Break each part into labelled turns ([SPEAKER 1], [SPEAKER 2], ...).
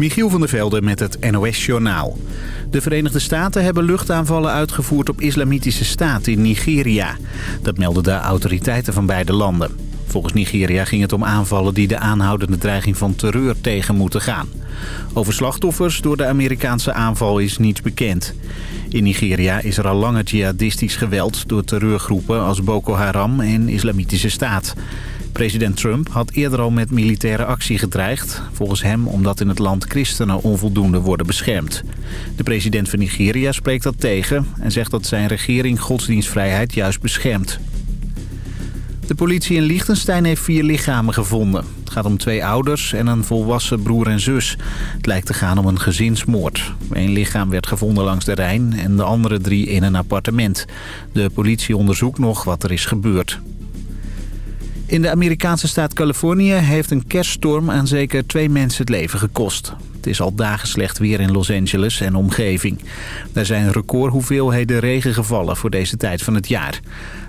[SPEAKER 1] Michiel van der Velde met het NOS-journaal. De Verenigde Staten hebben luchtaanvallen uitgevoerd op islamitische staat in Nigeria. Dat melden de autoriteiten van beide landen. Volgens Nigeria ging het om aanvallen die de aanhoudende dreiging van terreur tegen moeten gaan. Over slachtoffers door de Amerikaanse aanval is niets bekend. In Nigeria is er al langer jihadistisch geweld door terreurgroepen als Boko Haram en Islamitische Staat. President Trump had eerder al met militaire actie gedreigd. Volgens hem omdat in het land christenen onvoldoende worden beschermd. De president van Nigeria spreekt dat tegen en zegt dat zijn regering godsdienstvrijheid juist beschermt. De politie in Liechtenstein heeft vier lichamen gevonden. Het gaat om twee ouders en een volwassen broer en zus. Het lijkt te gaan om een gezinsmoord. Eén lichaam werd gevonden langs de Rijn en de andere drie in een appartement. De politie onderzoekt nog wat er is gebeurd. In de Amerikaanse staat Californië heeft een kerststorm aan zeker twee mensen het leven gekost. Het is al dagen slecht weer in Los Angeles en omgeving. Er zijn recordhoeveelheden regen gevallen voor deze tijd van het jaar.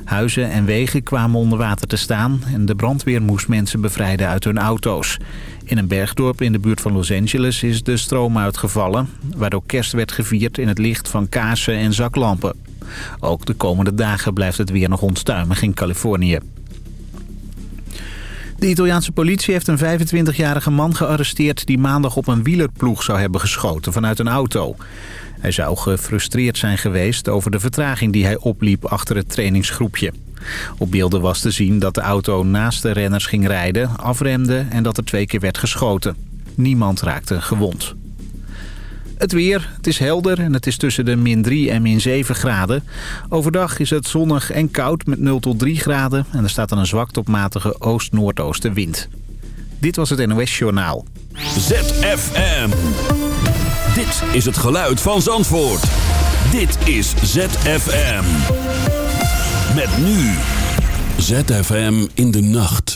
[SPEAKER 1] Huizen en wegen kwamen onder water te staan... en de brandweer moest mensen bevrijden uit hun auto's. In een bergdorp in de buurt van Los Angeles is de stroom uitgevallen... waardoor kerst werd gevierd in het licht van kaarsen en zaklampen. Ook de komende dagen blijft het weer nog onstuimig in Californië. De Italiaanse politie heeft een 25-jarige man gearresteerd... die maandag op een wielerploeg zou hebben geschoten vanuit een auto. Hij zou gefrustreerd zijn geweest over de vertraging die hij opliep achter het trainingsgroepje. Op beelden was te zien dat de auto naast de renners ging rijden, afremde en dat er twee keer werd geschoten. Niemand raakte gewond. Het weer, het is helder en het is tussen de min 3 en min 7 graden. Overdag is het zonnig en koud met 0 tot 3 graden... en er staat dan een zwak tot matige oost-noordoostenwind. Dit was het NOS Journaal.
[SPEAKER 2] ZFM. Dit is het geluid van Zandvoort. Dit is ZFM. Met nu. ZFM in de nacht.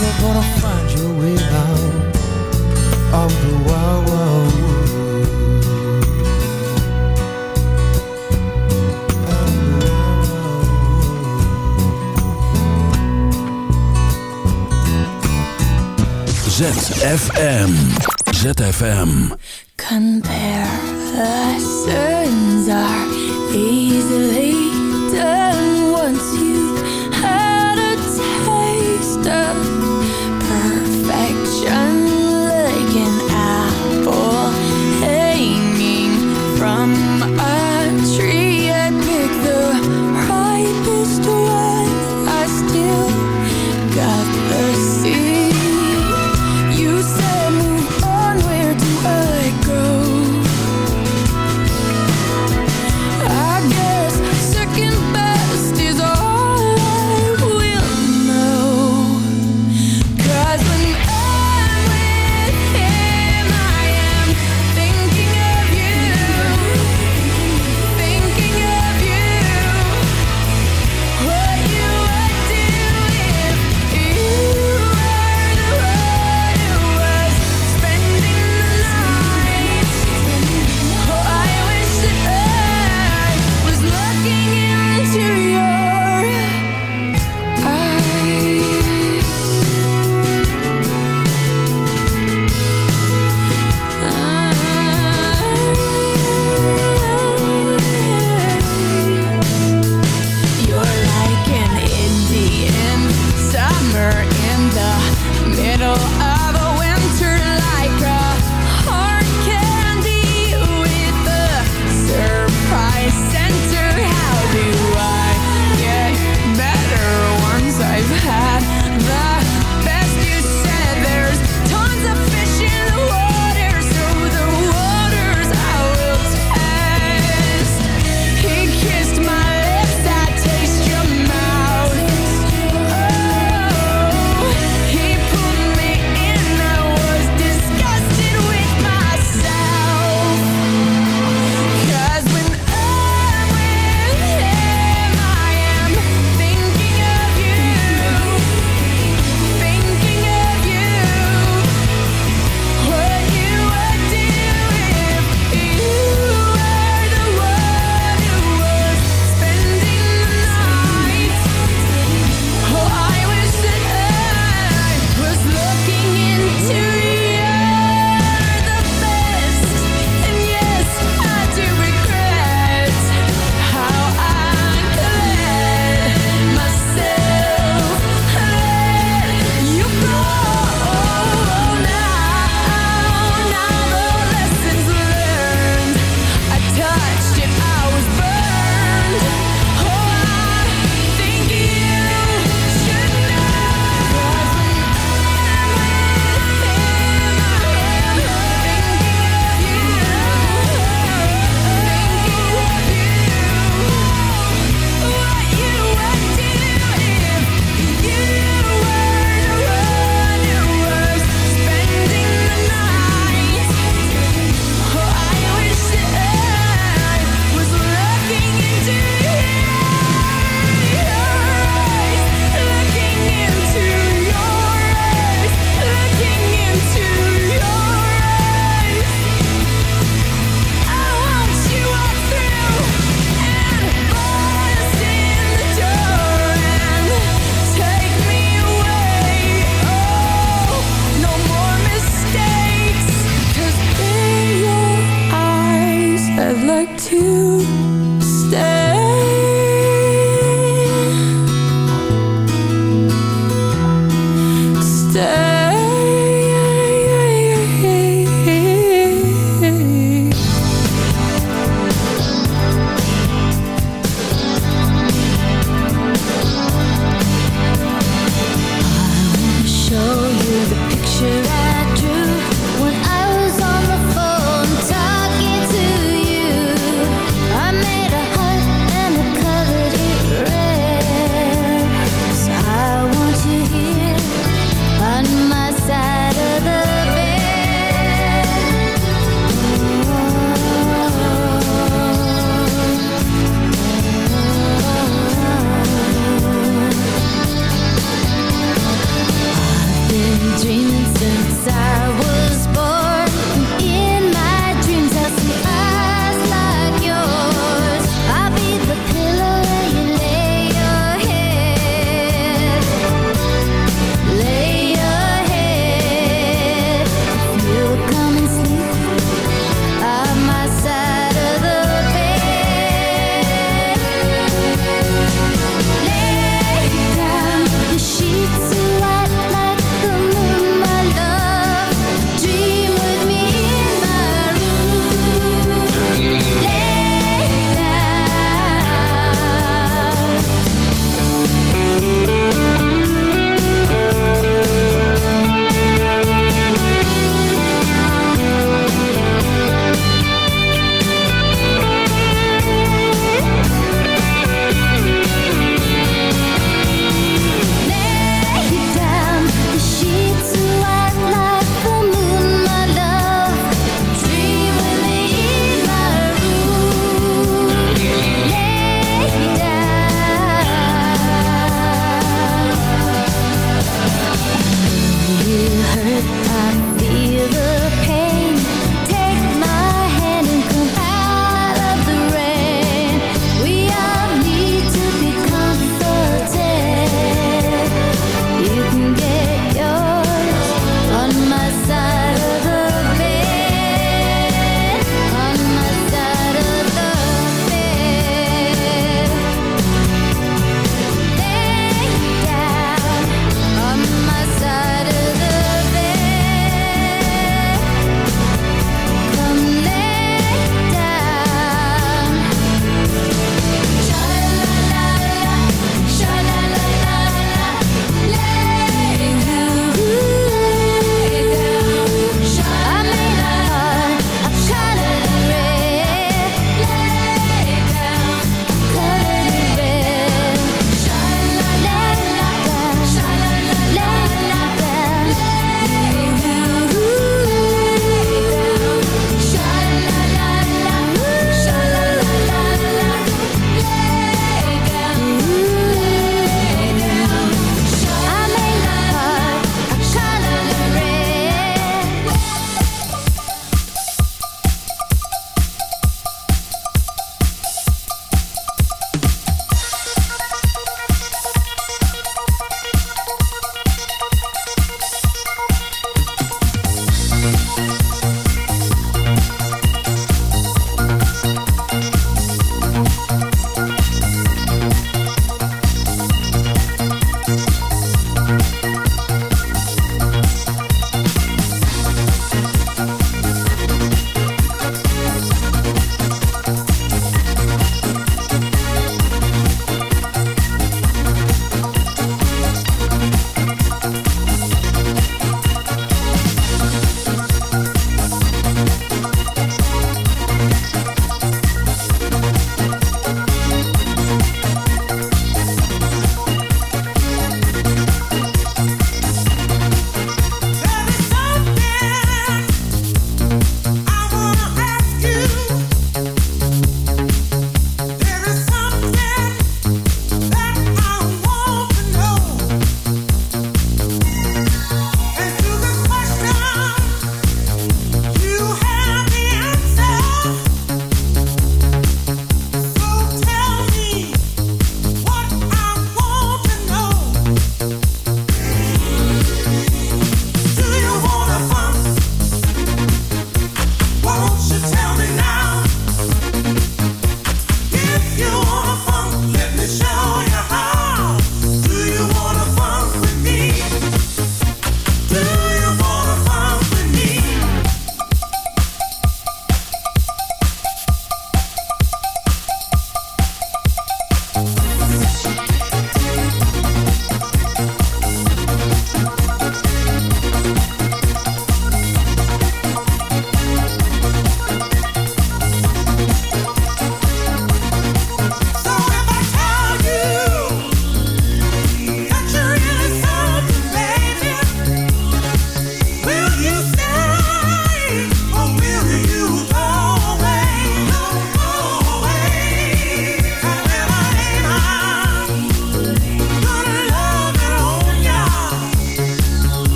[SPEAKER 3] you're gonna find your way out of the wild
[SPEAKER 2] ZFM. ZFM.
[SPEAKER 4] Compare the are easily done.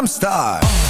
[SPEAKER 4] I'm
[SPEAKER 5] star.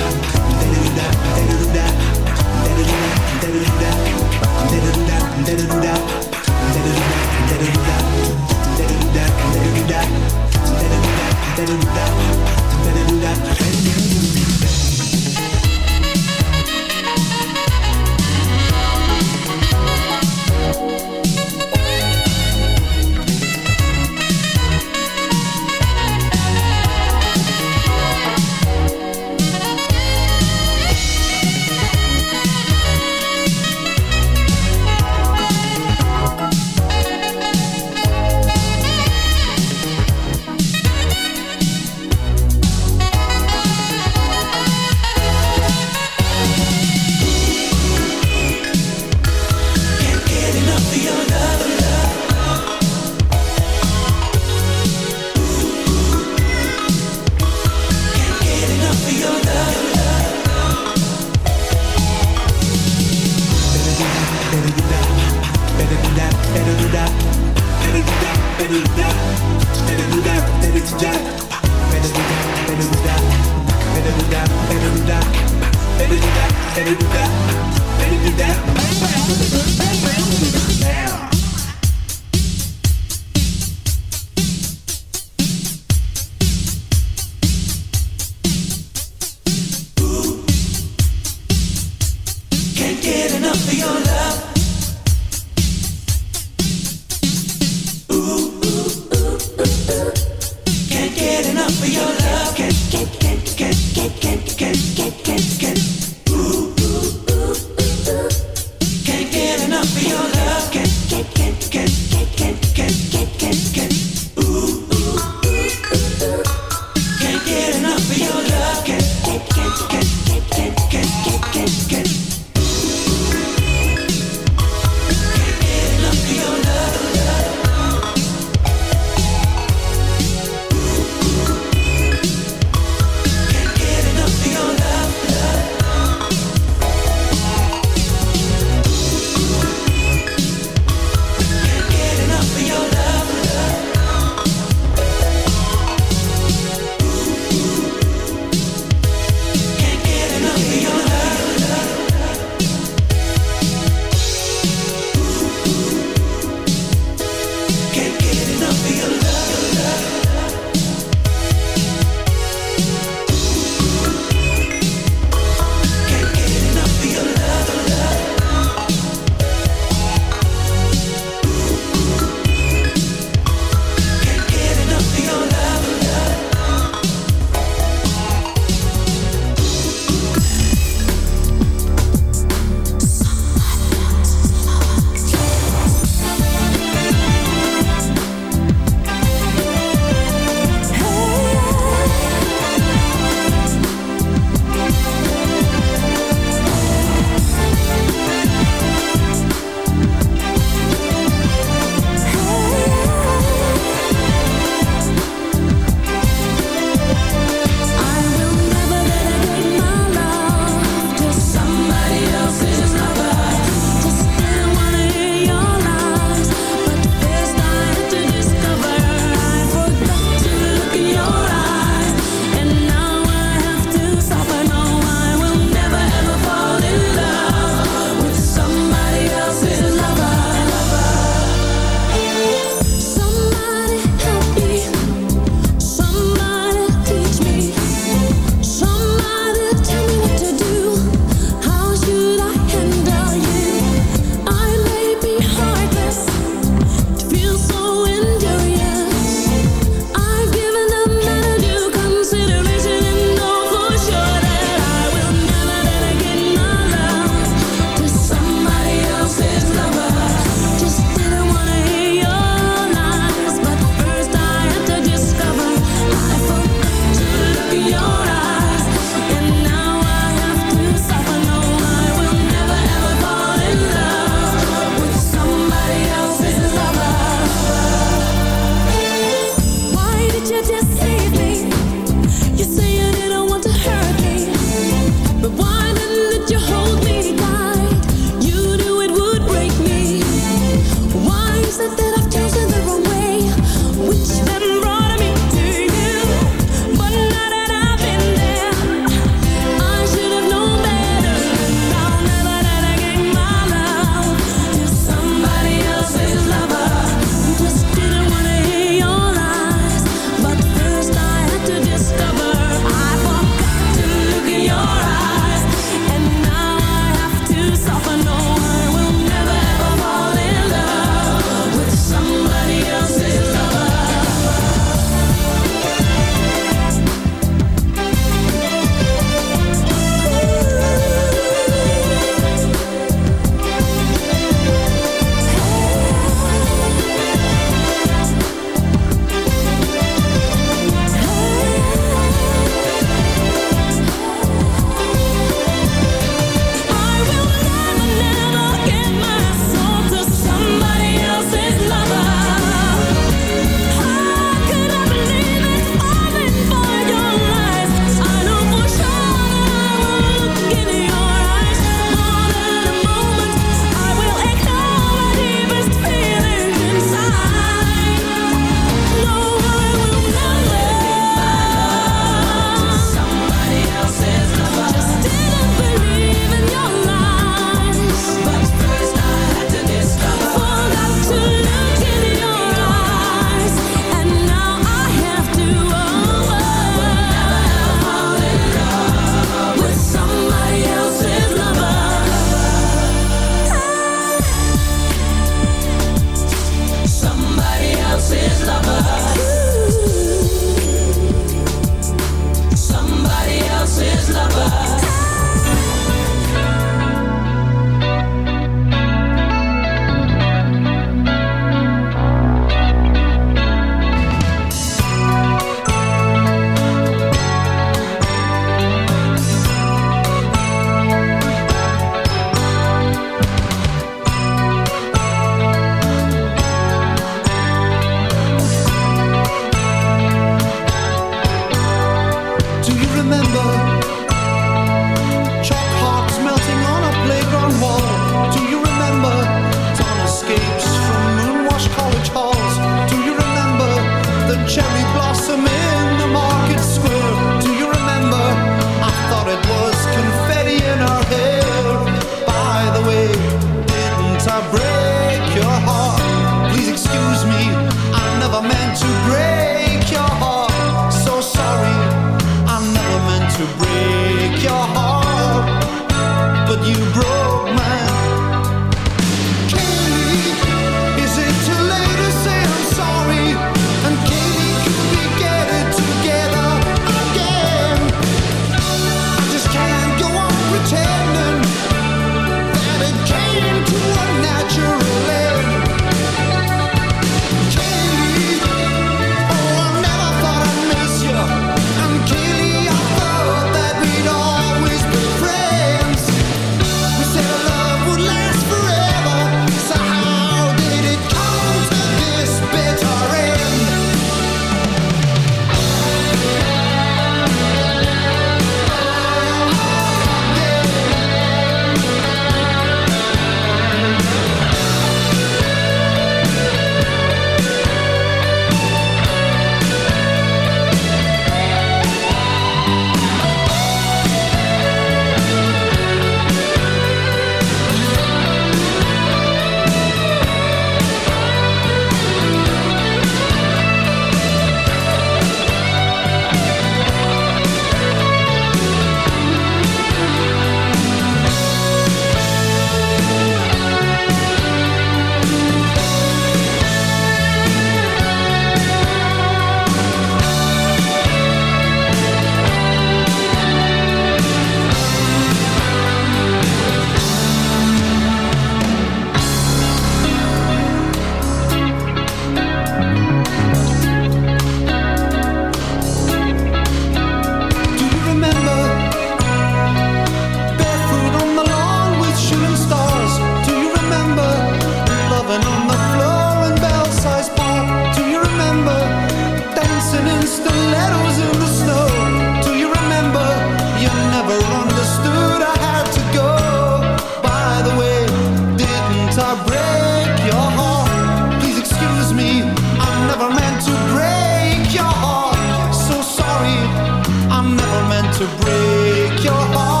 [SPEAKER 6] your
[SPEAKER 3] heart.